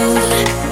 move